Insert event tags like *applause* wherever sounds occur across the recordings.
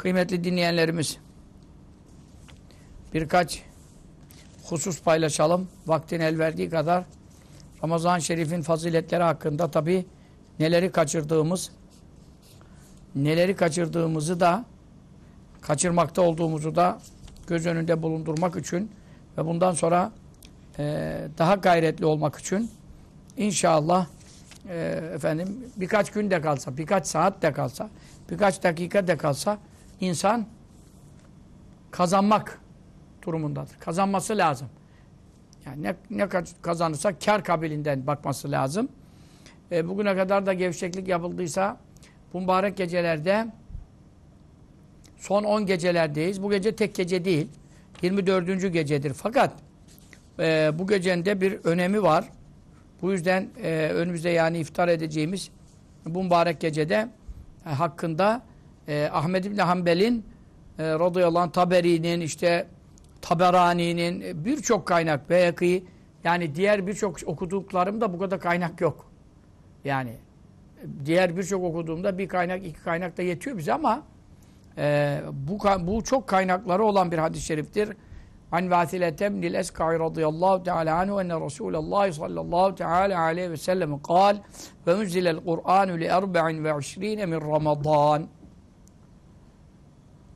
Kıymetli dinleyenlerimiz birkaç husus paylaşalım. Vaktin el verdiği kadar Ramazan-ı Şerif'in faziletleri hakkında tabi neleri kaçırdığımız neleri kaçırdığımızı da kaçırmakta olduğumuzu da göz önünde bulundurmak için ve bundan sonra e, daha gayretli olmak için inşallah e, efendim birkaç gün de kalsa, birkaç saat de kalsa, birkaç dakika de kalsa insan kazanmak durumundadır. Kazanması lazım. Yani ne, ne kazanırsa kar kabilinden bakması lazım. E, bugüne kadar da gevşeklik yapıldıysa bu mübarek gecelerde son 10 gecelerdeyiz. Bu gece tek gece değil. 24. gecedir. Fakat e, bu gecenin de bir önemi var. Bu yüzden e, önümüzde yani iftar edeceğimiz bu mübarek gecede e, hakkında e, Ahmed İbni Hanbel'in e, radıyallahu anh Taberi'nin işte Taberani'nin e, birçok kaynak Beyaki yani diğer birçok okuduklarımda bu kadar kaynak yok. Yani diğer birçok okuduğumda bir kaynak iki kaynak da yetiyor bize ama e, bu, bu çok kaynakları olan bir hadis-i şeriftir. An Vasilete ibnil Eska'i radıyallahu teala anhu enne Resulallah sallallahu teala aleyhi ve sellem kal ve unzilel Kur'anu li erba'in ve işrine min Ramazan.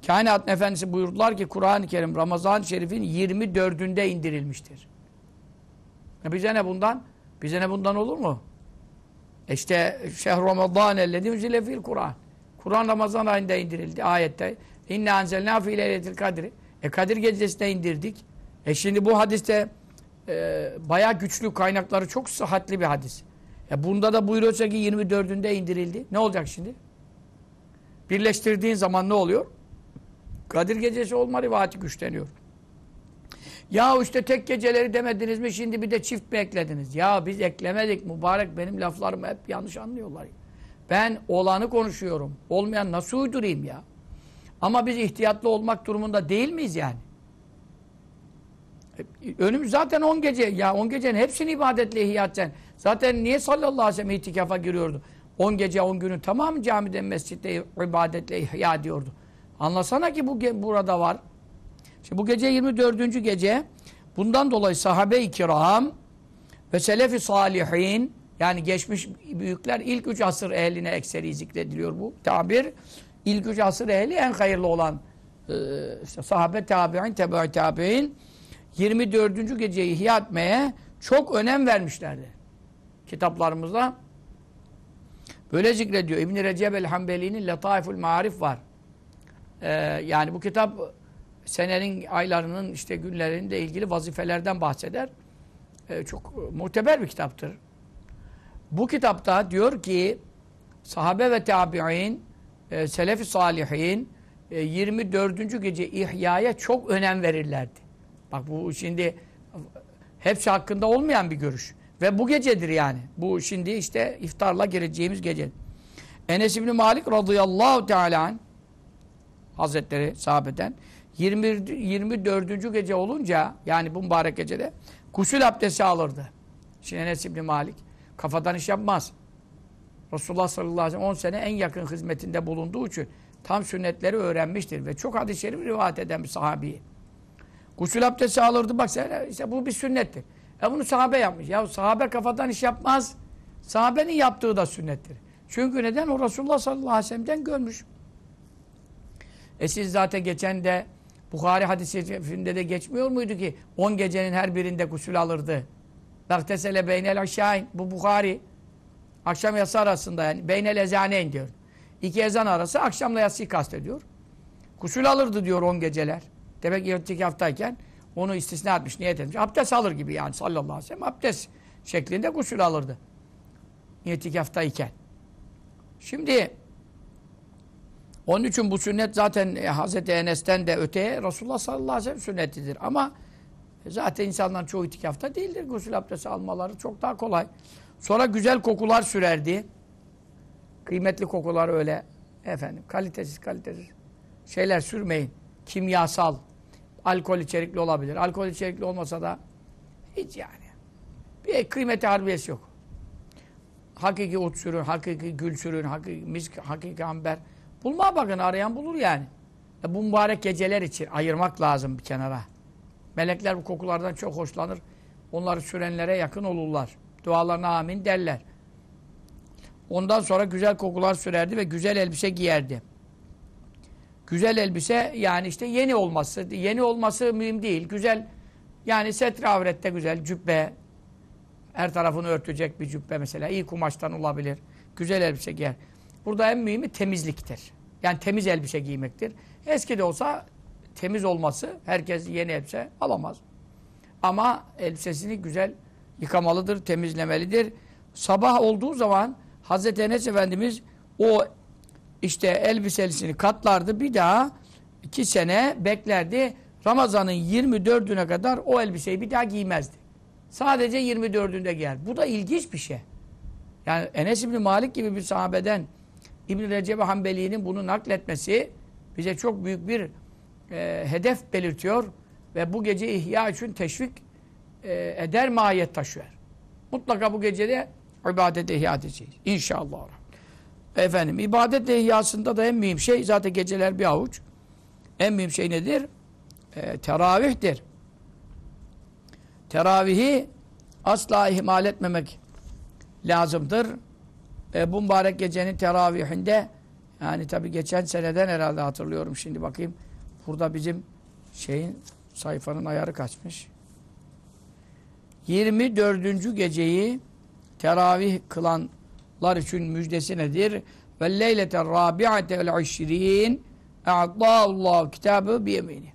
Kainat Efendisi buyurdular ki Kur'an-ı Kerim Ramazan-ı Şerif'in 24'ünde indirilmiştir. E bize ne bundan? Bize ne bundan olur mu? E işte şehr Ramazan ellezî unzile fil Kur'an. Kur'an Ramazan ayında indirildi ayette. İnne anzelnâ fî leyletil kadri. E Kadir gecesine indirdik. E şimdi bu hadiste e, bayağı güçlü kaynakları çok sıhhatli bir hadis. E bunda da buyuruyorsa ki 24'ünde indirildi. Ne olacak şimdi? Birleştirdiğin zaman ne oluyor? Kadir gecesi olma rivayeti güçleniyor. Ya işte tek geceleri demediniz mi şimdi bir de çift mi eklediniz? Ya biz eklemedik mübarek benim laflarımı hep yanlış anlıyorlar. Ben olanı konuşuyorum. Olmayan nasıl uydurayım ya? Ama biz ihtiyatlı olmak durumunda değil miyiz yani? Önümüz zaten 10 gece. Ya 10 gecenin hepsini ibadetle ihya edeceksin. Zaten niye sallallahu aleyhi ve sellem itikafa giriyordu? 10 gece 10 günü tamam camide mescitte ibadetle ihya ediyordu. Anlasana ki bu burada var. Şimdi bu gece 24. gece bundan dolayı sahabe-i kiram ve selefi salihin yani geçmiş büyükler ilk üç asır ehline ekseri zikrediliyor bu tabir. İlk üç asır ehli en hayırlı olan e, işte sahabe tabi'in, tebe tabi'in 24. geceyi ihya etmeye çok önem vermişlerdi. Kitaplarımızda böyle zikrediyor. İbn-i Recep el-Hambeli'nin Letaiful Marif var. Ee, yani bu kitap senenin aylarının işte günlerinde ilgili vazifelerden bahseder. Ee, çok muteber bir kitaptır. Bu kitapta diyor ki sahabe ve tabi'in e, selef-i salihin e, 24. gece ihyaya çok önem verirlerdi. Bak bu şimdi hepsi hakkında olmayan bir görüş. Ve bu gecedir yani. Bu şimdi işte iftarla gireceğimiz gece. Enes İbni Malik radıyallahu teala Hazretleri sahabeden 20, 24. gece olunca yani bu mübarek gecede gusül abdesti alırdı. Şimdi Enes İbni Malik kafadan iş yapmaz. Resulullah sallallahu aleyhi ve sellem 10 sene en yakın hizmetinde bulunduğu için tam sünnetleri öğrenmiştir ve çok hadis-i şerif rivayet eden bir sahabi. Gusül abdesti alırdı bak sen işte bu bir sünnettir. E bunu sahabe yapmış. Ya sahabe kafadan iş yapmaz. Sahabenin yaptığı da sünnettir. Çünkü neden? O Resulullah sallallahu aleyhi ve sellem'den görmüş. E siz zaten geçen de Bukhari hadisinde de geçmiyor muydu ki 10 gecenin her birinde gusül alırdı. Baktesele beynel aşağı Bu Bukhari. Akşam yatsı arasında yani beynel ezaneyn diyor. İki ezan arası akşamla yatsıyı kastediyor. Gusül alırdı diyor 10 geceler. Demek ki itikaftayken onu istisna etmiş, niyet etmiş. Abdest alır gibi yani sallallahu aleyhi ve sellem. Abdest şeklinde gusül alırdı. İtikaftayken. Şimdi Onun için bu sünnet zaten e, Hazreti Enes'ten de öteye Resulullah sallallahu aleyhi ve sellem sünnetidir. Ama zaten insanların çoğu itikafta değildir. Gusül abdesti almaları çok daha kolay. Sonra güzel kokular sürerdi. Kıymetli kokular öyle efendim kalitesiz kalitesiz şeyler sürmeyin. Kimyasal, alkol içerikli olabilir. Alkol içerikli olmasa da hiç yani. Bir kıymeti harbiyesi yok. Hakiki ut sürün, hakiki gül sürün, hakiki misk, hakiki amber. Bulmaya bakın arayan bulur yani. E bu mübarek geceler için ayırmak lazım bir kenara. Melekler bu kokulardan çok hoşlanır. Onları sürenlere yakın olurlar. Dualarına amin derler. Ondan sonra güzel kokular sürerdi ve güzel elbise giyerdi. Güzel elbise yani işte yeni olması. Yeni olması mühim değil. Güzel yani setre avrette güzel cübbe. Her tarafını örtecek bir cübbe mesela. iyi kumaştan olabilir. Güzel elbise giyer. Burada en mühimi temizliktir. Yani temiz elbise giymektir. Eski de olsa temiz olması herkes yeni elbise alamaz. Ama elbisesini güzel yıkamalıdır, temizlemelidir. Sabah olduğu zaman Hazreti Enes Efendimiz o işte elbisesini katlardı. Bir daha iki sene beklerdi. Ramazan'ın 24'üne kadar o elbiseyi bir daha giymezdi. Sadece 24'ünde giyer. Bu da ilginç bir şey. Yani Enes İbni Malik gibi bir sahabeden İbn-i Recep Hanbeli'nin bunu nakletmesi bize çok büyük bir e, hedef belirtiyor ve bu gece ihya için teşvik e, eder mahiyet taşıyor. Mutlaka bu gecede ibadet ihya edeceğiz. İnşallah. Efendim ibadet ihyasında da en mühim şey zaten geceler bir avuç. En mühim şey nedir? E, teravihtir. Teravihi asla ihmal etmemek lazımdır. E, bu mübarek gecenin teravihinde yani tabi geçen seneden herhalde hatırlıyorum şimdi bakayım. Burada bizim şeyin sayfanın ayarı kaçmış. 24. geceyi teravih kılanlar için müjdesi nedir? Ve leylete rabi'ate vel işrin a'dâullahu kitabı biyemini.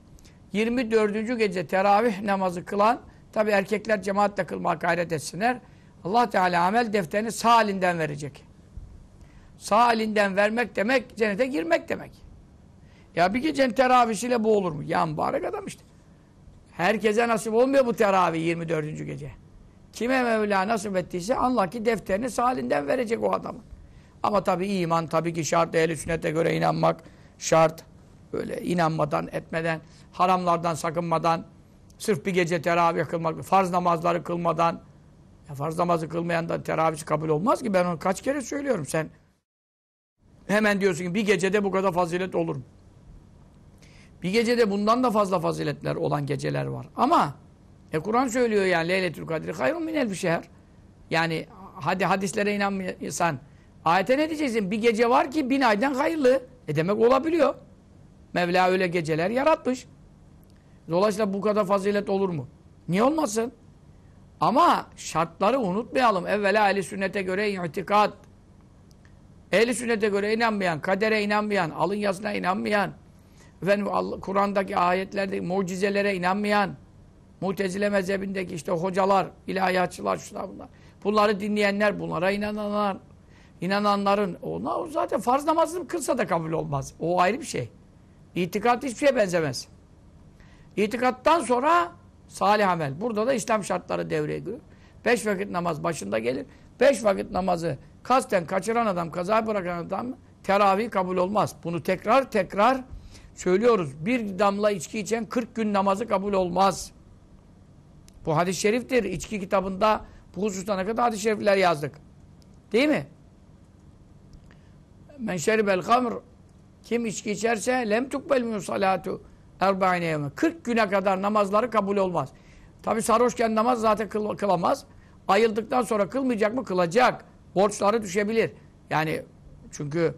24. gece teravih namazı kılan tabi erkekler cemaatle kılmaya gayret etsinler. Allah Teala amel defterini sağ elinden verecek. Sağ elinden vermek demek cennete girmek demek. Ya bir gecenin teravisiyle bu olur mu? Ya mübarek adam işte. Herkese nasip olmuyor bu teravih 24. gece. Kime Mevla nasip ettiyse Allah ki defterini sağ elinden verecek o adamın. Ama tabi iman tabii ki şart. Ehl-i sünnete göre inanmak şart. Böyle inanmadan, etmeden, haramlardan sakınmadan, sırf bir gece teravih kılmak, farz namazları kılmadan, ya farz namazı kılmayan da teravih kabul olmaz ki. Ben onu kaç kere söylüyorum. Sen hemen diyorsun ki bir gecede bu kadar fazilet olur mu? Bir gecede bundan da fazla faziletler olan geceler var. Ama e Kur'an söylüyor yani Leyletül Kadri hayrun minel bir şehir. Yani hadi hadislere inanmıyorsan ayete ne diyeceksin? Bir gece var ki bin aydan hayırlı. E demek olabiliyor. Mevla öyle geceler yaratmış. Dolayısıyla bu kadar fazilet olur mu? Niye olmasın? Ama şartları unutmayalım. Evvela ehli sünnete göre itikat. Ehli sünnete göre inanmayan, kadere inanmayan, alın yazına inanmayan, efendim Kur'an'daki ayetlerde mucizelere inanmayan, Mutezile mezhebindeki işte hocalar, ilahiyatçılar, şunlar bunlar. Bunları dinleyenler, bunlara inananlar, inananların, onlar zaten farz namazını kılsa da kabul olmaz. O ayrı bir şey. İtikat hiçbir şeye benzemez. İtikattan sonra salih amel. Burada da İslam şartları devreye giriyor. Beş vakit namaz başında gelir. Beş vakit namazı kasten kaçıran adam, kaza bırakan adam teravih kabul olmaz. Bunu tekrar tekrar söylüyoruz. Bir damla içki içen 40 gün namazı kabul olmaz. Bu hadis-i şeriftir. İçki kitabında bu hususta ne kadar hadis-i şerifler yazdık. Değil mi? Men şeribel kamr kim içki içerse lem tukbel salatu erba'ine yevme. 40 güne kadar namazları kabul olmaz. Tabi sarhoşken namaz zaten kıl, kılamaz. Ayıldıktan sonra kılmayacak mı? Kılacak. Borçları düşebilir. Yani çünkü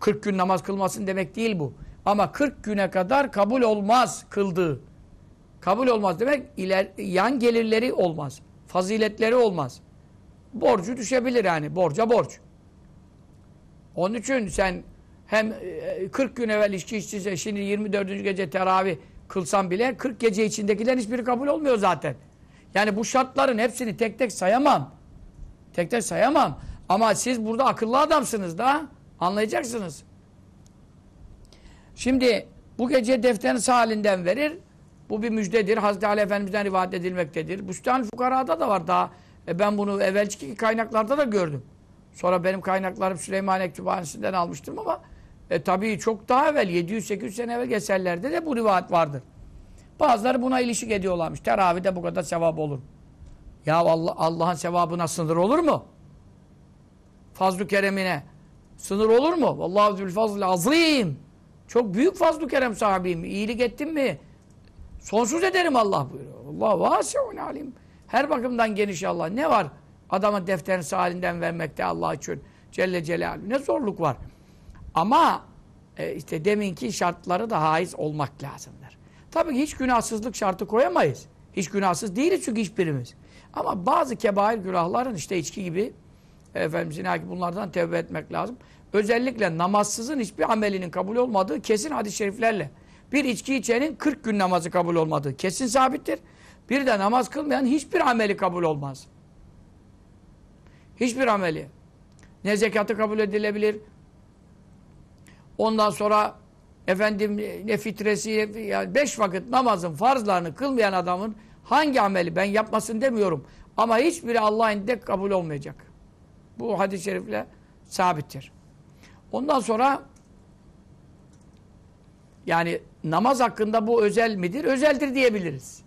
40 gün namaz kılmasın demek değil bu. Ama 40 güne kadar kabul olmaz kıldığı. Kabul olmaz demek iler, yan gelirleri olmaz. Faziletleri olmaz. Borcu düşebilir yani. Borca borç. Onun için sen hem 40 e, gün evvel içki içtiyse şimdi 24. gece teravih kılsan bile 40 gece içindekilerin hiçbiri kabul olmuyor zaten. Yani bu şartların hepsini tek tek sayamam. Tek tek sayamam. Ama siz burada akıllı adamsınız da anlayacaksınız. Şimdi bu gece defterini sağ halinden verir. Bu bir müjdedir. Hazreti Ali Efendimiz'den rivayet edilmektedir. Büstan Fukara'da da var daha. E ben bunu evvelki kaynaklarda da gördüm. Sonra benim kaynaklarım Süleymaniye Kütüphanesi'nden almıştım ama e, tabii çok daha evvel 700-800 sene evvel eserlerde de bu rivayet vardır. Bazıları buna ilişik ediyorlarmış. Teravide bu kadar sevap olur. Ya Allah Allah'ın sevabına sınır olur mu? Fazl-ı keremine sınır olur mu? Vallahu zülfazl azim. Çok büyük fazl-ı kerem sahibiyim. İyilik ettim mi? Sonsuz ederim Allah buyuruyor. Allah vasiun alim. Her bakımdan geniş Allah. Ne var? Adama defterini halinden vermekte Allah için. Celle Celaluhu. Ne zorluk var. Ama e, işte deminki şartları da haiz olmak lazımdır. Tabii ki hiç günahsızlık şartı koyamayız. Hiç günahsız değiliz çünkü hiçbirimiz. Ama bazı kebair günahların işte içki gibi efendim zina gibi bunlardan tevbe etmek lazım. Özellikle namazsızın hiçbir amelinin kabul olmadığı kesin hadis-i şeriflerle. Bir içki içenin 40 gün namazı kabul olmadığı kesin sabittir. Bir de namaz kılmayan hiçbir ameli kabul olmaz. Hiçbir ameli. Ne zekatı kabul edilebilir. Ondan sonra efendim ne fitresi yani beş vakit namazın farzlarını kılmayan adamın hangi ameli ben yapmasın demiyorum. Ama hiçbiri Allah'ın indinde kabul olmayacak. Bu hadis-i şerifle sabittir. Ondan sonra yani namaz hakkında bu özel midir? Özeldir diyebiliriz.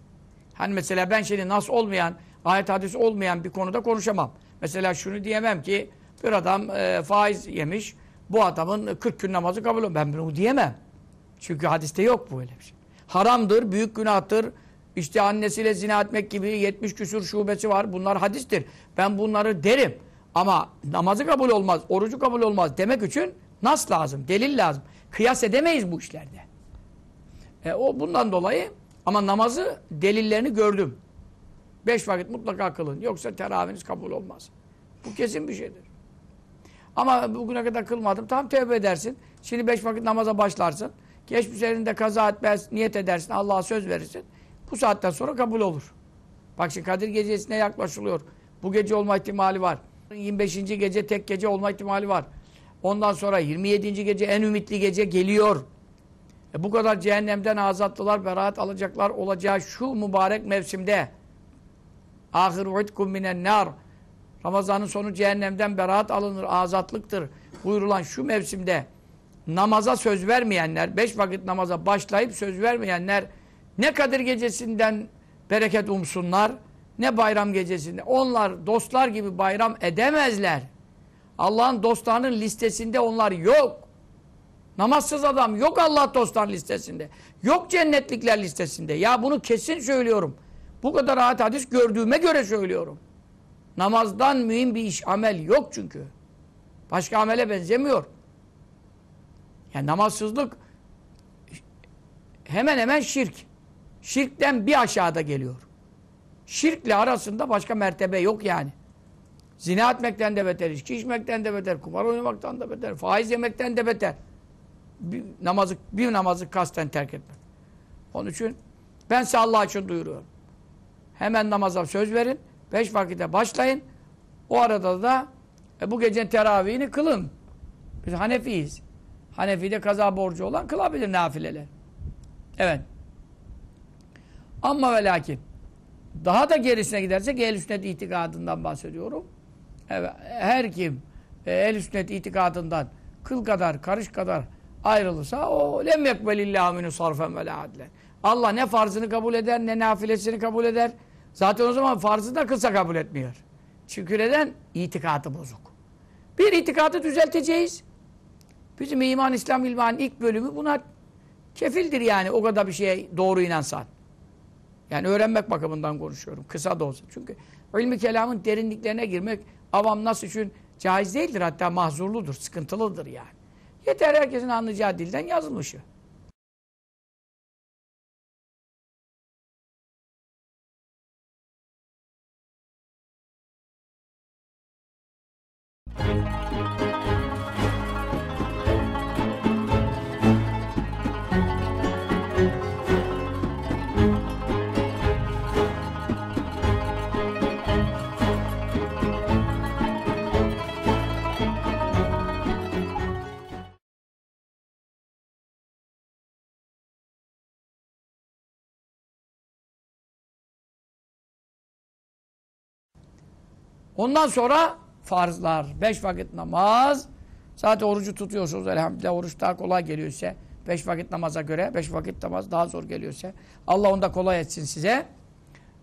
Hani mesela ben şimdi nas olmayan, ayet hadis olmayan bir konuda konuşamam. Mesela şunu diyemem ki bir adam e, faiz yemiş, bu adamın 40 gün namazı kabul olmuyor. Ben bunu diyemem. Çünkü hadiste yok bu öyle bir şey. Haramdır, büyük günahtır. İşte annesiyle zina etmek gibi 70 küsur şubesi var. Bunlar hadistir. Ben bunları derim. Ama namazı kabul olmaz, orucu kabul olmaz demek için nas lazım, delil lazım. Kıyas edemeyiz bu işlerde. E, o bundan dolayı ama namazı delillerini gördüm. Beş vakit mutlaka kılın. Yoksa teravihiniz kabul olmaz. Bu kesin bir şeydir. Ama bugüne kadar kılmadım. Tam tevbe edersin. Şimdi beş vakit namaza başlarsın. Geçmiş elinde kaza etmez, niyet edersin. Allah'a söz verirsin. Bu saatten sonra kabul olur. Bak şimdi Kadir Gecesi'ne yaklaşılıyor. Bu gece olma ihtimali var. 25. gece tek gece olma ihtimali var. Ondan sonra 27. gece en ümitli gece geliyor. E bu kadar cehennemden azatlılar, beraat alacaklar olacağı şu mübarek mevsimde ahir uitkum minen nar Ramazanın sonu cehennemden beraat alınır, azatlıktır buyurulan şu mevsimde namaza söz vermeyenler, beş vakit namaza başlayıp söz vermeyenler ne Kadir gecesinden bereket umsunlar, ne bayram gecesinde. Onlar dostlar gibi bayram edemezler. Allah'ın dostlarının listesinde onlar yok. Namazsız adam yok Allah dostlar listesinde. Yok cennetlikler listesinde. Ya bunu kesin söylüyorum. Bu kadar rahat hadis gördüğüme göre söylüyorum. Namazdan mühim bir iş, amel yok çünkü. Başka amele benzemiyor. Yani namazsızlık hemen hemen şirk. Şirkten bir aşağıda geliyor. Şirkle arasında başka mertebe yok yani. Zina etmekten de beter, içki içmekten de beter, kumar oynamaktan da beter, faiz yemekten de beter. Bir namazı, bir namazı kasten terk etmek. Onun için ben size Allah için duyuruyorum. Hemen namaza söz verin. Beş vakite başlayın. O arada da e, bu gece teravihini kılın. Biz Hanefiyiz. Hanefi'de kaza borcu olan kılabilir nafileler. Evet. Ama ve lakin daha da gerisine gidersek ehl sünnet itikadından bahsediyorum. Evet, her kim e, ehl sünnet itikadından kıl kadar, karış kadar ayrılırsa o lem yekbelillahu minu sarfen ve la adlen. Allah ne farzını kabul eder ne nafilesini kabul eder. Zaten o zaman farzı da kılsa kabul etmiyor. Çünkü neden? İtikadı bozuk. Bir itikadı düzelteceğiz. Bizim iman, İslam, ilmanın ilk bölümü buna kefildir yani o kadar bir şeye doğru inansan. Yani öğrenmek bakımından konuşuyorum. Kısa da olsa. Çünkü ilmi kelamın derinliklerine girmek avam nasıl için caiz değildir. Hatta mahzurludur, sıkıntılıdır yani. Yeter herkesin anlayacağı dilden yazılmışı. Ondan sonra farzlar. Beş vakit namaz. Zaten orucu tutuyorsunuz elhamdülillah. Oruç daha kolay geliyorsa. Beş vakit namaza göre. Beş vakit namaz daha zor geliyorsa. Allah onda kolay etsin size.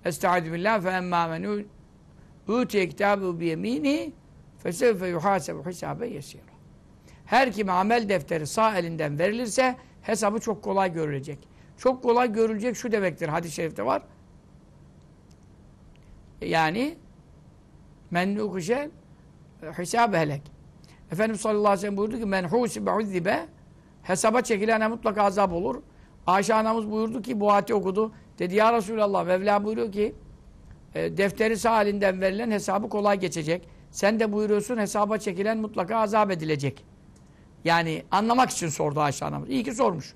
Estaizu billah fe emmâ menû utiye kitâbu biyemîni fesevfe yuhâsebu hisâbe yesîrâ. Her kime amel defteri sağ elinden verilirse hesabı çok kolay görülecek. Çok kolay görülecek şu demektir. Hadis-i şerifte var. Yani men nukuşe hesabı helek. Efendimiz sallallahu aleyhi ve sellem buyurdu ki men husibe uzzibe hesaba çekilene mutlaka azap olur. Ayşe anamız buyurdu ki bu ayeti okudu. Dedi ya Resulallah Mevla buyuruyor ki e, defteri sağ elinden verilen hesabı kolay geçecek. Sen de buyuruyorsun hesaba çekilen mutlaka azap edilecek. Yani anlamak için sordu Ayşe anamız. İyi ki sormuş.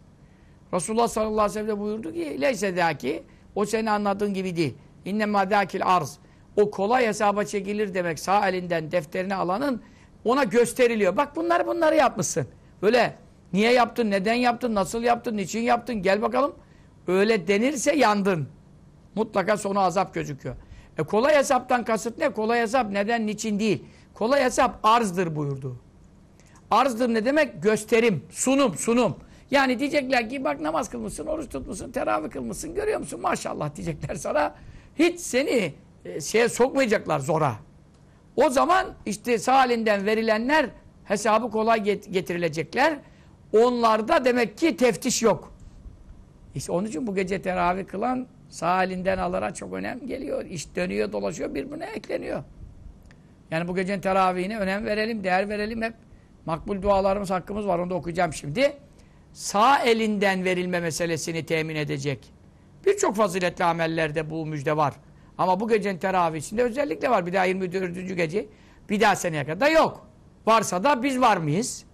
Resulullah sallallahu aleyhi ve sellem de buyurdu ki leyse dâki o seni anladığın gibi değil. İnnemâ dâkil arz. O kolay hesaba çekilir demek sağ elinden defterini alanın ona gösteriliyor. Bak bunları bunları yapmışsın. Böyle niye yaptın, neden yaptın, nasıl yaptın, niçin yaptın gel bakalım. Öyle denirse yandın. Mutlaka sonu azap gözüküyor. E kolay hesaptan kasıt ne? Kolay hesap neden, niçin değil. Kolay hesap arzdır buyurdu. Arzdır ne demek? Gösterim, sunum, sunum. Yani diyecekler ki bak namaz kılmışsın, oruç tutmuşsun, teravih kılmışsın, görüyor musun? Maşallah diyecekler sana. Hiç seni e, şeye sokmayacaklar zora. O zaman işte sağ elinden verilenler hesabı kolay get getirilecekler. Onlarda demek ki teftiş yok. İşte onun için bu gece teravih kılan sağ elinden alara çok önem geliyor. İş dönüyor, dolaşıyor, birbirine ekleniyor. Yani bu gecenin teravihine önem verelim, değer verelim hep. Makbul dualarımız, hakkımız var. Onu da okuyacağım şimdi. Sağ elinden verilme meselesini temin edecek. Birçok faziletli amellerde bu müjde var. Ama bu gecenin teravihisinde özellikle var. Bir daha 24. gece bir daha seneye kadar yok. Varsa da biz var mıyız?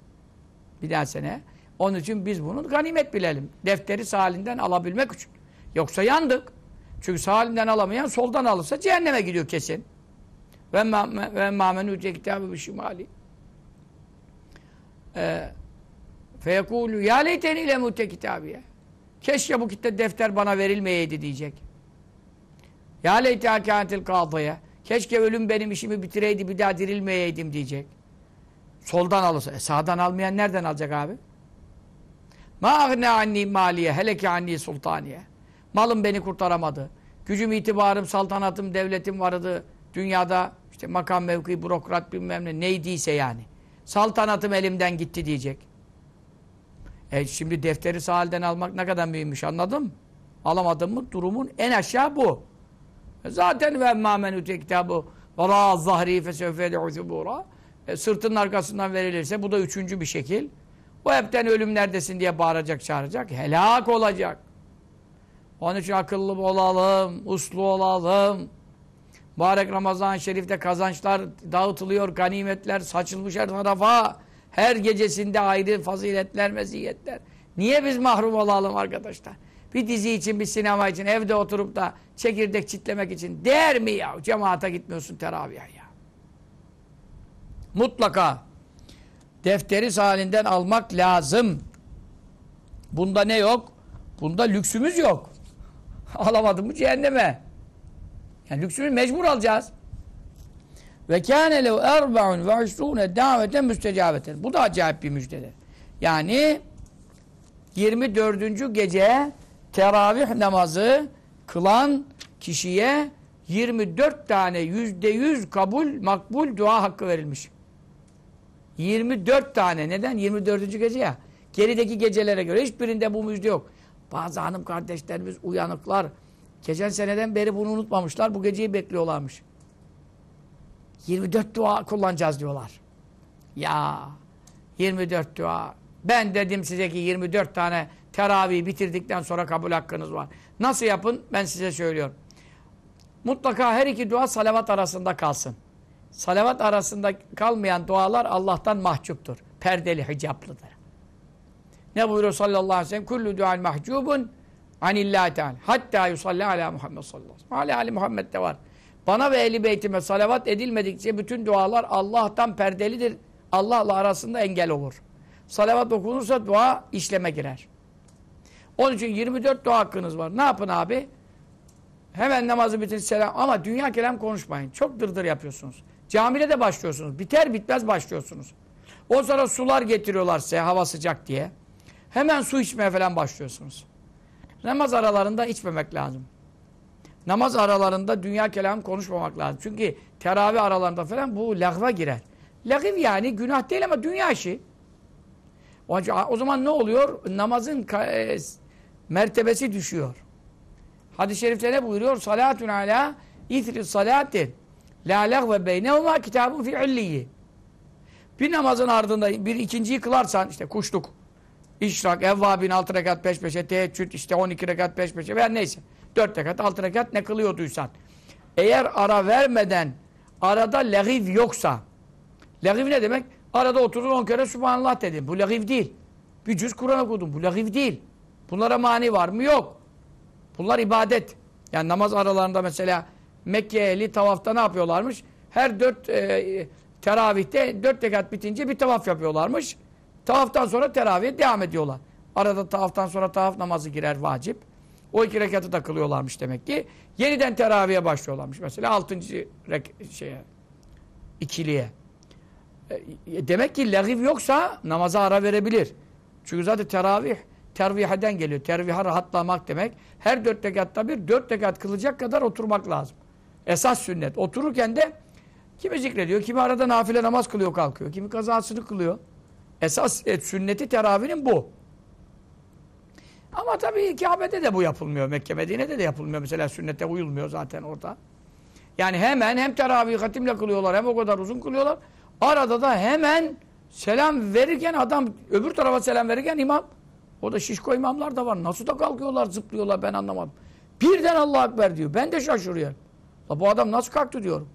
Bir daha sene. Onun için biz bunu ganimet bilelim. Defteri sağ elinden alabilmek için. Yoksa yandık. Çünkü sağ elinden alamayan soldan alırsa cehenneme gidiyor kesin. Ve mâmen üce kitabı bir şimali. Feyekûlü ya leyteni ile mute kitabiye. Keşke bu kitle defter bana verilmeyeydi diyecek. Ya leyti hakânetil kâdıya. Keşke ölüm benim işimi bitireydi bir daha dirilmeyeydim diyecek. Soldan alırsa. E sağdan almayan nereden alacak abi? Ma agne anni maliye heleke anni sultaniye. Malım beni kurtaramadı. Gücüm, itibarım, saltanatım, devletim vardı. Dünyada işte makam, mevki, bürokrat bilmem ne neydiyse yani. Saltanatım elimden gitti diyecek. E şimdi defteri sağ elden almak ne kadar mühimmiş anladın mı? Alamadın mı? Durumun en aşağı bu. Zaten ve emmâ men üte kitabı vara zahri fesevfede uzubura e, sırtının arkasından verilirse bu da üçüncü bir şekil. O hepten ölüm neredesin diye bağıracak çağıracak. Helak olacak. Onun için akıllı olalım, uslu olalım. Mübarek Ramazan-ı Şerif'te kazançlar dağıtılıyor, ganimetler saçılmış her tarafa. Her gecesinde ayrı faziletler, meziyetler. Niye biz mahrum olalım arkadaşlar? Bir dizi için, bir sinema için, evde oturup da çekirdek çitlemek için değer mi ya? Cemaate gitmiyorsun teravih ya. Mutlaka defteri halinden almak lazım. Bunda ne yok? Bunda lüksümüz yok. *laughs* Alamadım mı cehenneme. Yani lüksümüz mecbur alacağız. Ve kâne lev erba'un ve işrûne daveten müstecabeten. Bu da acayip bir müjdedir. Yani 24. gece teravih namazı kılan kişiye 24 tane yüzde yüz kabul, makbul dua hakkı verilmiş. 24 tane. Neden? 24. gece ya. Gerideki gecelere göre hiçbirinde bu müjde yok. Bazı hanım kardeşlerimiz uyanıklar. Geçen seneden beri bunu unutmamışlar. Bu geceyi bekliyorlarmış. 24 dua kullanacağız diyorlar. Ya 24 dua. Ben dedim size ki 24 tane teravih bitirdikten sonra kabul hakkınız var. Nasıl yapın? Ben size söylüyorum. Mutlaka her iki dua salavat arasında kalsın. Salavat arasında kalmayan dualar Allah'tan mahcuptur. Perdeli, hicaplıdır. Ne buyuruyor sallallahu aleyhi ve sellem? Kullu dual mahcubun anillahi teala. Hatta yusalli ala Muhammed sallallahu aleyhi ve sellem. Ali Muhammed de var. Bana ve ehli beytime salavat edilmedikçe bütün dualar Allah'tan perdelidir. Allah'la arasında engel olur. Salavat okunursa dua işleme girer. Onun için 24 dua hakkınız var. Ne yapın abi? Hemen namazı bitirin selam. Ama dünya kelam konuşmayın. Çok dırdır yapıyorsunuz. Camide de başlıyorsunuz. Biter bitmez başlıyorsunuz. O sonra sular getiriyorlar size hava sıcak diye. Hemen su içmeye falan başlıyorsunuz. Namaz aralarında içmemek lazım. Namaz aralarında dünya kelam konuşmamak lazım. Çünkü teravih aralarında falan bu lagva girer. Lagiv yani günah değil ama dünya işi. O, zaman ne oluyor? Namazın e, mertebesi düşüyor. Hadis-i şerifte ne buyuruyor? Salatun ala ithri salatin la lagve beynevma kitabun fi illiyi. Bir namazın ardında bir ikinciyi kılarsan işte kuşluk, işrak, evvabin, altı rekat peş peşe, teheccüd, işte on iki rekat peş peşe veya neyse. Dört rekat, altı rekat ne kılıyorduysan. Eğer ara vermeden arada legiv yoksa legiv ne demek? Arada oturdun on kere Subhanallah dedin. Bu legiv değil. Bir cüz Kur'an okudun. Bu legiv değil. Bunlara mani var mı? Yok. Bunlar ibadet. Yani namaz aralarında mesela Mekke ehli tavafta ne yapıyorlarmış? Her dört e, teravihte dört rekat bitince bir tavaf yapıyorlarmış. Tavaftan sonra teravihe devam ediyorlar. Arada tavaftan sonra tavaf namazı girer vacip. O iki rekatı da kılıyorlarmış demek ki. Yeniden teravihe başlıyorlarmış. Mesela altıncı şeye, ikiliye. E, demek ki legiv yoksa namaza ara verebilir. Çünkü zaten teravih terviheden geliyor. Terviha rahatlamak demek. Her dört rekatta bir dört rekat kılacak kadar oturmak lazım. Esas sünnet. Otururken de kimi zikrediyor, kimi arada nafile namaz kılıyor kalkıyor, kimi kazasını kılıyor. Esas et, sünneti teravinin bu. Ama tabii Kabe'de de bu yapılmıyor. Mekke Medine'de de yapılmıyor. Mesela sünnete uyulmuyor zaten orada. Yani hemen hem teravih hatimle kılıyorlar hem o kadar uzun kılıyorlar. Arada da hemen selam verirken adam öbür tarafa selam verirken imam o da şişko imamlar da var. Nasıl da kalkıyorlar zıplıyorlar ben anlamadım. Birden Allah Ekber diyor. Ben de şaşırıyorum. La bu adam nasıl kalktı diyorum.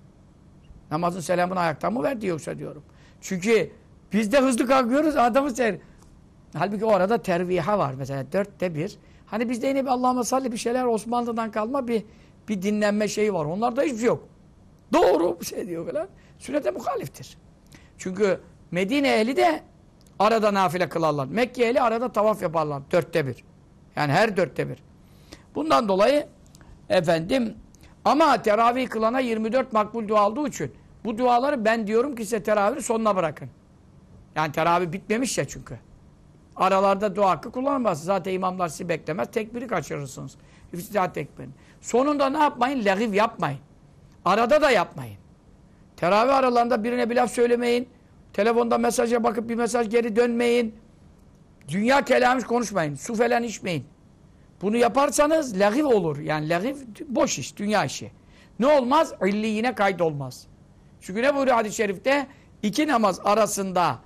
Namazın selamını ayaktan mı verdi yoksa diyorum. Çünkü biz de hızlı kalkıyoruz adamı ser. Halbuki o arada terviha var mesela dörtte bir. Hani bizde yine bir Allah'ıma salli bir şeyler Osmanlı'dan kalma bir bir dinlenme şeyi var. Onlarda hiçbir şey yok. Doğru bir şey diyor falan. Sünnete muhaliftir. Çünkü Medine ehli de arada nafile kılarlar. Mekke ehli arada tavaf yaparlar. Dörtte bir. Yani her dörtte bir. Bundan dolayı efendim ama teravih kılana 24 makbul dua olduğu için bu duaları ben diyorum ki size teravih sonuna bırakın. Yani teravih bitmemiş ya çünkü. Aralarda dua hakkı kullanılmaz. Zaten imamlar sizi beklemez. Tekbiri kaçırırsınız. İftihat tekbirini. Sonunda ne yapmayın? Legiv yapmayın. Arada da yapmayın. Teravih aralarında birine bir laf söylemeyin. Telefonda mesaja bakıp bir mesaj geri dönmeyin. Dünya kelamı konuşmayın. Su falan içmeyin. Bunu yaparsanız legiv olur. Yani legiv boş iş, dünya işi. Ne olmaz? İlliyine kaydolmaz. Çünkü ne buyuruyor hadis-i şerifte? İki namaz arasında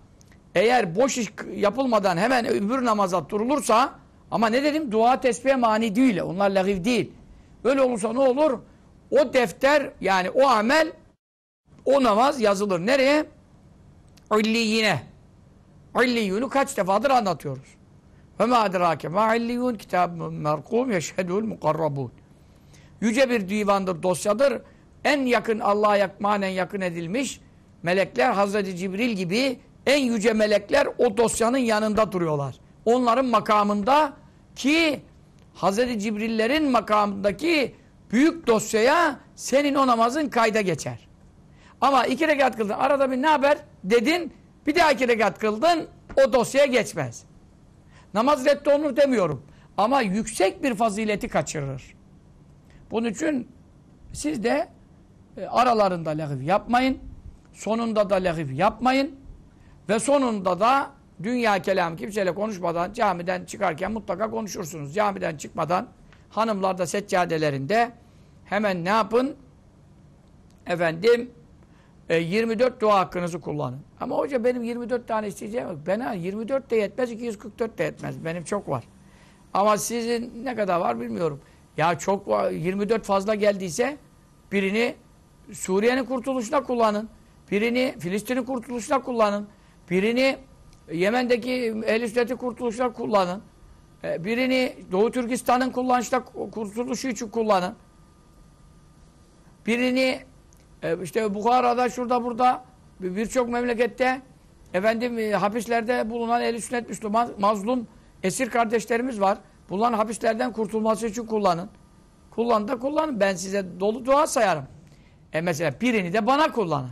eğer boş iş yapılmadan hemen öbür namaza durulursa ama ne dedim? Dua tesbihe mani değil. Onlar legiv değil. Öyle olursa ne olur? O defter yani o amel o namaz yazılır. Nereye? İlliyine. İlliyunu kaç defadır anlatıyoruz. Ve ma adrake ma illiyun kitab-ı merkum yeşhedul mukarrabun. Yüce bir divandır, dosyadır. En yakın Allah'a manen yakın edilmiş melekler Hazreti Cibril gibi en yüce melekler o dosyanın yanında duruyorlar. Onların makamında ki Hazreti Cibril'lerin makamındaki büyük dosyaya senin o namazın kayda geçer. Ama iki rekat kıldın. Arada bir ne haber dedin. Bir daha iki rekat kıldın. O dosyaya geçmez. Namaz reddolunur demiyorum. Ama yüksek bir fazileti kaçırır. Bunun için siz de e, aralarında legiv yapmayın. Sonunda da legiv yapmayın. Ve sonunda da dünya kelam kimseyle konuşmadan camiden çıkarken mutlaka konuşursunuz. Camiden çıkmadan hanımlar da seccadelerinde hemen ne yapın? Efendim e, 24 dua hakkınızı kullanın. Ama hoca benim 24 tane isteyeceğim yok. Bana 24 de yetmez, 244 de yetmez. Benim çok var. Ama sizin ne kadar var bilmiyorum. Ya çok var, 24 fazla geldiyse birini Suriye'nin kurtuluşuna kullanın. Birini Filistin'in kurtuluşuna kullanın. Birini Yemen'deki ehl sünneti kurtuluşuna kullanın. E, birini Doğu Türkistan'ın kurtuluşu için kullanın. Birini e, işte Bukhara'da şurada burada birçok memlekette efendim e, hapislerde bulunan ehl sünnet Müslüman mazlum esir kardeşlerimiz var. Bunların hapislerden kurtulması için kullanın. Kullan da kullanın. Ben size dolu dua sayarım. E mesela birini de bana kullanın.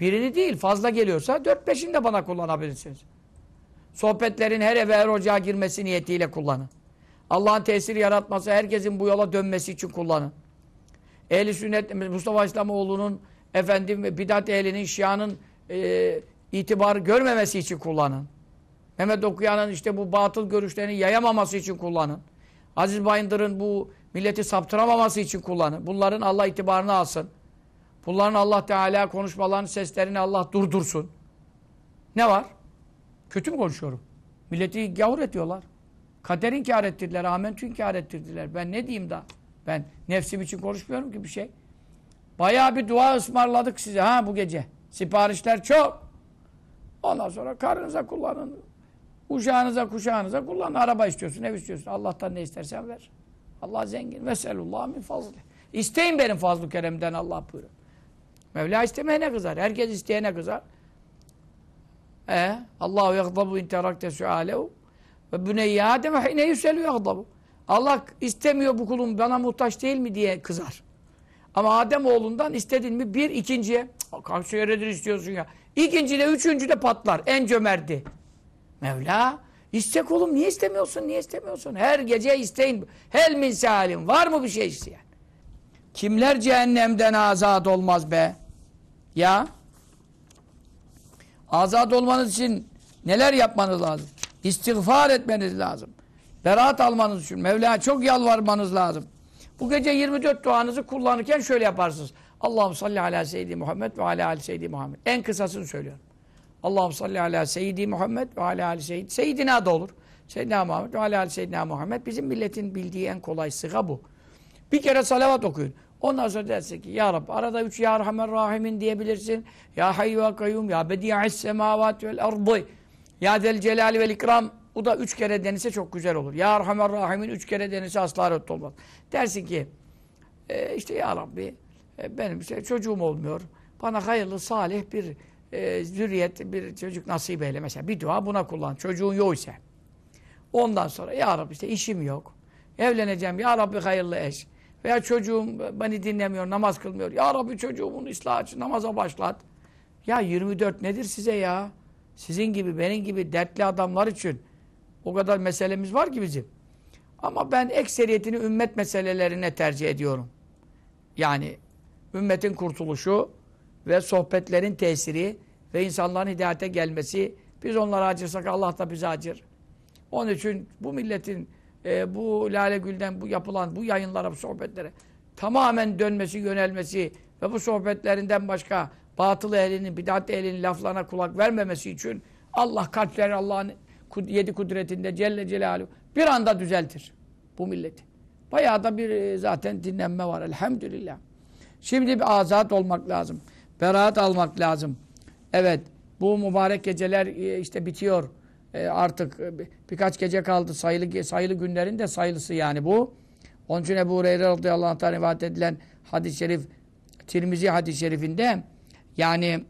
Birini değil fazla geliyorsa dört beşini de bana kullanabilirsiniz. Sohbetlerin her eve her ocağa girmesi niyetiyle kullanın. Allah'ın tesir yaratması, herkesin bu yola dönmesi için kullanın. Ehli sünnet, Mustafa İslamoğlu'nun efendim bidat ehlinin, şianın e, itibar görmemesi için kullanın. Mehmet Okuyan'ın işte bu batıl görüşlerini yayamaması için kullanın. Aziz Bayındır'ın bu milleti saptıramaması için kullanın. Bunların Allah itibarını alsın. Bunların Allah Teala konuşmalarını, seslerini Allah durdursun. Ne var? Kötü mü konuşuyorum? Milleti gavur ediyorlar. Kader inkar ettirdiler, amentü inkar ettirdiler. Ben ne diyeyim daha? Ben nefsim için konuşmuyorum ki bir şey. Bayağı bir dua ısmarladık size ha bu gece. Siparişler çok. Ondan sonra karınıza kullanın. Uşağınıza, kuşağınıza kullanın. Araba istiyorsun, ev istiyorsun. Allah'tan ne istersen ver. Allah zengin. Veselullah min fazli. İsteyin benim fazl-ı keremden Allah buyuruyor. Mevla istemeyene kızar. Herkes isteyene kızar. E Allahu yagdabu in terakte sualehu ve büneyye Adem hine yuselu yagdabu. Allah istemiyor bu kulum bana muhtaç değil mi diye kızar. Ama Adem oğlundan istedin mi bir ikinciye kaç senedir istiyorsun ya. İkinci de üçüncü de patlar. En cömerti. Mevla iste kulum niye istemiyorsun niye istemiyorsun? Her gece isteyin. Hel min salim. Var mı bir şey isteyen? Kimler cehennemden azat olmaz be? Ya azat olmanız için neler yapmanız lazım? İstiğfar etmeniz lazım. Beraat almanız için Mevla'ya çok yalvarmanız lazım. Bu gece 24 duanızı kullanırken şöyle yaparsınız. Allah'ım salli ala seyyidi Muhammed ve ala ali seyyidi Muhammed. En kısasını söylüyorum. Allah'ım salli ala seyyidi Muhammed ve ala ali seyyidi. Seyyidina da olur. Seyyidina Muhammed ve ala ali seyyidina Muhammed. Bizim milletin bildiği en kolay sıga bu. Bir kere salavat okuyun. Ondan sonra dersin ki Ya Rabbi arada üç Ya Rahman Rahimin diyebilirsin. Ya Hayyu ve Kayyum Ya Bedi'is semavat vel ardı Ya Del Celali vel İkram bu da üç kere denilse çok güzel olur. Ya Rahman Rahim'in üç kere denilse asla röt olmaz. Dersin ki e, işte Ya Rabbi e, benim işte çocuğum olmuyor. Bana hayırlı, salih bir e, zürriyet, bir çocuk nasip eyle. Mesela bir dua buna kullan. Çocuğun yok ise. Ondan sonra Ya Rabbi işte işim yok. Evleneceğim. Ya Rabbi hayırlı eş. Veya çocuğum beni dinlemiyor, namaz kılmıyor. Ya Rabbi çocuğumun ıslah için namaza başlat. Ya 24 nedir size ya? Sizin gibi, benim gibi dertli adamlar için o kadar meselemiz var ki bizim. Ama ben ekseriyetini ümmet meselelerine tercih ediyorum. Yani ümmetin kurtuluşu ve sohbetlerin tesiri ve insanların hidayete gelmesi. Biz onlara acırsak Allah da bize acır. Onun için bu milletin e, bu Lale Gül'den bu yapılan bu yayınlara, bu sohbetlere tamamen dönmesi, yönelmesi ve bu sohbetlerinden başka batıl ehlinin, bidat ehlinin laflarına kulak vermemesi için Allah kalpleri Allah'ın yedi kudretinde Celle Celaluhu bir anda düzeltir bu milleti. Bayağı da bir e, zaten dinlenme var elhamdülillah. Şimdi bir azat olmak lazım. Beraat almak lazım. Evet bu mübarek geceler e, işte bitiyor. E, artık birkaç gece kaldı. Sayılı sayılı günlerin de sayılısı yani bu. Onun için Ebu Hureyre radıyallahu anh'tan rivayet edilen hadis-i şerif Tirmizi hadis-i şerifinde yani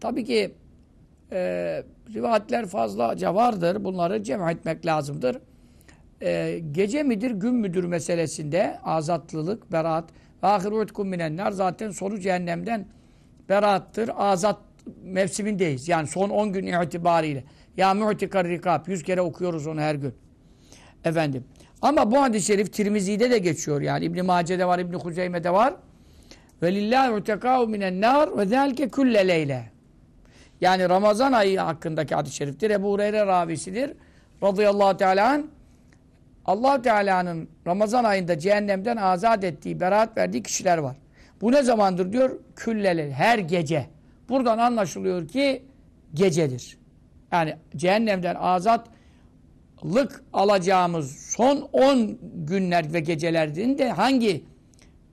tabii ki e, rivayetler fazlaca vardır. Bunları cem etmek lazımdır. E, gece midir, gün müdür meselesinde azatlılık, beraat ve ahiru utkum minenler zaten sonu cehennemden beraattır. Azat mevsimindeyiz. Yani son 10 gün itibariyle. Ya mu'tikar rikab. Yüz kere okuyoruz onu her gün. Efendim. Ama bu hadis-i şerif Tirmizi'de de geçiyor yani. İbn-i Mace'de var, İbn-i Huzeyme'de var. Ve lillahi utekâhu minen nar ve zâlike kulle leyle. Yani Ramazan ayı hakkındaki hadis-i şeriftir. Ebu Hureyre ravisidir. Radıyallahu teala allah Teala'nın Ramazan ayında cehennemden azat ettiği, beraat verdiği kişiler var. Bu ne zamandır diyor? Külleli, her gece. Buradan anlaşılıyor ki gecedir. Yani cehennemden azatlık alacağımız son 10 günler ve gecelerden de hangi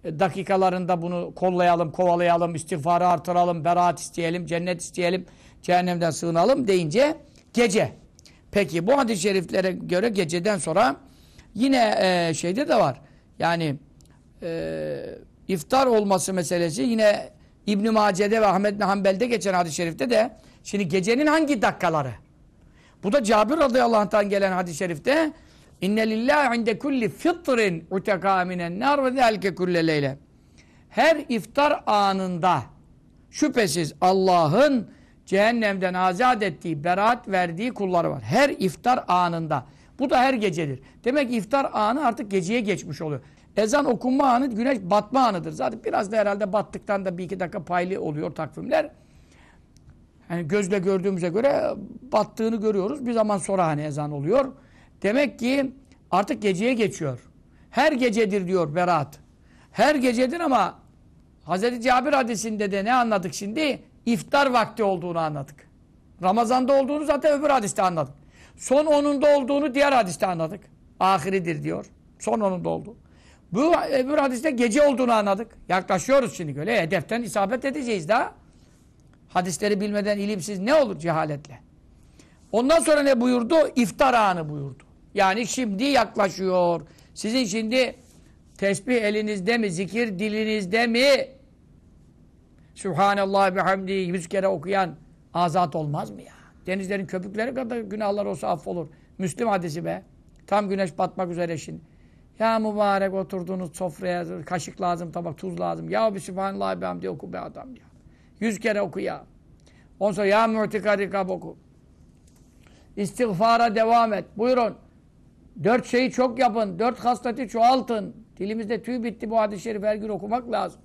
dakikalarında bunu kollayalım, kovalayalım, istiğfarı artıralım, beraat isteyelim, cennet isteyelim, cehennemden sığınalım deyince gece. Peki bu hadis-i şeriflere göre geceden sonra yine e, şeyde de var. Yani e, iftar olması meselesi yine İbn-i Mace'de ve Ahmet bin Hanbel'de geçen hadis-i şerifte de şimdi gecenin hangi dakikaları? Bu da Cabir radıyallahu anh'tan gelen hadis-i şerifte İnne lillahi inde kulli fitrin uteka minen nar ve zelke kulle leyle. Her iftar anında Şüphesiz Allah'ın cehennemden azat ettiği, beraat verdiği kulları var. Her iftar anında. Bu da her gecedir. Demek ki iftar anı artık geceye geçmiş oluyor. Ezan okunma anı güneş batma anıdır. Zaten biraz da herhalde battıktan da bir iki dakika paylı oluyor takvimler. Yani gözle gördüğümüze göre battığını görüyoruz. Bir zaman sonra hani ezan oluyor. Demek ki artık geceye geçiyor. Her gecedir diyor beraat. Her gecedir ama Hz. Cabir hadisinde de ne anladık şimdi? İftar vakti olduğunu anladık. Ramazanda olduğunu zaten öbür hadiste anladık. Son onunda olduğunu diğer hadiste anladık. Ahiridir diyor. Son onunda oldu. Bu öbür hadiste gece olduğunu anladık. Yaklaşıyoruz şimdi böyle. Hedeften isabet edeceğiz daha. Hadisleri bilmeden ilimsiz ne olur cehaletle? Ondan sonra ne buyurdu? İftar anı buyurdu. Yani şimdi yaklaşıyor. Sizin şimdi tesbih elinizde mi? Zikir dilinizde mi? Sübhanallah bihamdi yüz kere okuyan azat olmaz mı ya? Denizlerin köpükleri kadar günahlar olsa affolur. Müslüm hadisi be. Tam güneş batmak üzere şimdi. Ya mübarek oturduğunuz sofraya kaşık lazım, tabak, tuz lazım. Ya bir Sübhanallah bihamdi oku be adam ya. Yüz kere oku ya. Ondan sonra ya mu'tikarikab oku. İstiğfara devam et. Buyurun. Dört şeyi çok yapın. Dört hasleti çoğaltın. Dilimizde tüy bitti bu hadis-i şerif her gün okumak lazım.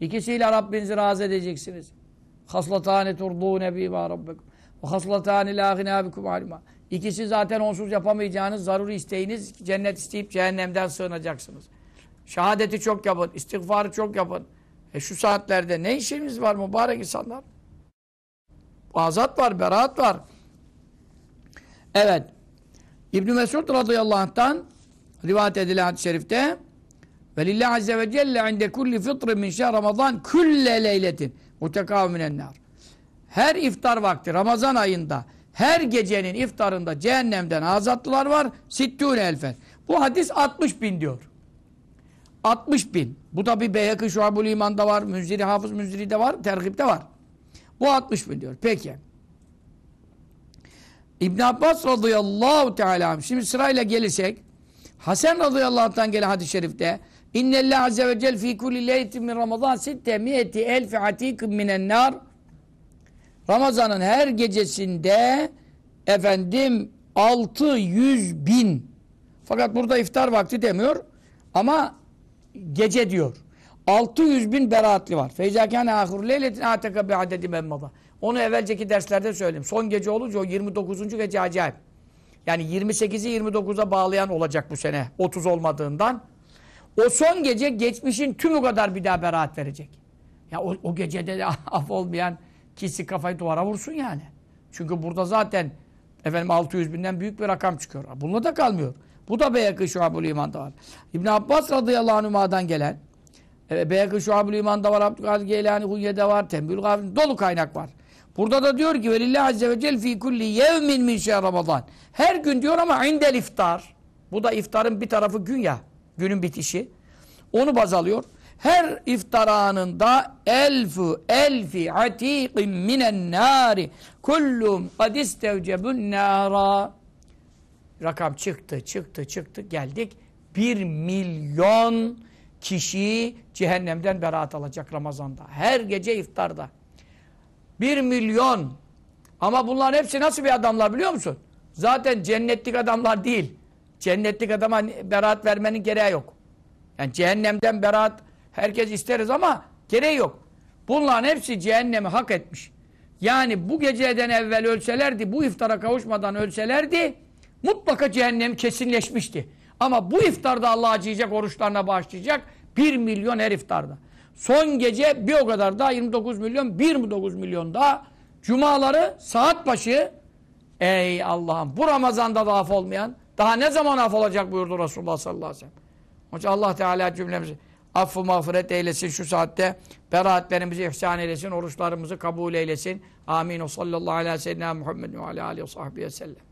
İkisiyle Rabbinizi razı edeceksiniz. Haslatâne turdûne bîmâ rabbekum. Ve haslatâne lâ ghinâ bikum alima. İkisi zaten onsuz yapamayacağınız zaruri isteğiniz cennet isteyip cehennemden sığınacaksınız. Şehadeti çok yapın, istiğfarı çok yapın. E şu saatlerde ne işimiz var mübarek insanlar? Azat var, beraat var. Evet. İbn Mesud radıyallahu anh'tan rivayet edilen hadis-i şerifte ve lillahi azze ve celle inde kulli fitrin min şehr ramazan kulle leyletin mutekavminen nar. Her iftar vakti Ramazan ayında her gecenin iftarında cehennemden azatlılar var. Sittûne elfen. Bu hadis 60 bin diyor. 60 bin. Bu da bir Beyhekı Şuabul İman'da var. Münziri Hafız Münziri'de var. Tergip'te var. Bu 60 bin diyor. Peki. İbn Abbas radıyallahu teala şimdi sırayla gelirsek Hasan radıyallahu anh'tan gelen hadis-i şerifte İnnellâhe azze ve cel fî kulli leytin min ramazan sitte miyeti elfi atikim minen nar Ramazan'ın her gecesinde efendim 600 bin fakat burada iftar vakti demiyor ama gece diyor. 600 bin beraatli var. Feyzâkâne âhûr leyletin âteka bi'adedi memmada. Onu evvelceki derslerde söyledim. Son gece olunca o 29. gece acayip. Yani 28'i 29'a bağlayan olacak bu sene. 30 olmadığından. O son gece geçmişin tümü kadar bir daha beraat verecek. Ya o, o gecede de *laughs* af olmayan kişi kafayı duvara vursun yani. Çünkü burada zaten efendim 600 binden büyük bir rakam çıkıyor. Bununla da kalmıyor. Bu da Beyakı Şuabul İman'da var. İbn Abbas radıyallahu anhuma'dan gelen e, Beyakı Şuabul İman'da var, Abdülkadir Geylani Hunye'de var, Tembül Gafir dolu kaynak var. Burada da diyor ki velillah azze ve cel fi kulli yevmin min şehr ramazan. Her gün diyor ama indel iftar. Bu da iftarın bir tarafı gün ya. Günün bitişi. Onu baz alıyor. Her iftar anında elfu elfi atiqin minen nari kullum kad istevcebun nara rakam çıktı, çıktı, çıktı. Geldik. Bir milyon kişi cehennemden beraat alacak Ramazan'da. Her gece iftarda. Bir milyon. Ama bunların hepsi nasıl bir adamlar biliyor musun? Zaten cennetlik adamlar değil. Cennetlik adama beraat vermenin gereği yok. Yani cehennemden beraat herkes isteriz ama gereği yok. Bunların hepsi cehennemi hak etmiş. Yani bu geceden evvel ölselerdi, bu iftara kavuşmadan ölselerdi mutlaka cehennem kesinleşmişti. Ama bu iftarda Allah acıyacak, oruçlarına başlayacak. Bir milyon her iftarda. Son gece bir o kadar daha 29 milyon, 29 milyon daha cumaları saat başı ey Allah'ım bu Ramazan'da da af olmayan daha ne zaman af olacak buyurdu Resulullah sallallahu aleyhi ve sellem. Onun için Allah Teala cümlemizi affı mağfiret eylesin şu saatte. Beraatlerimizi ihsan eylesin. Oruçlarımızı kabul eylesin. Amin. O sallallahu aleyhi ve sellem Muhammed ve aleyhi ve sahbihi ve sellem.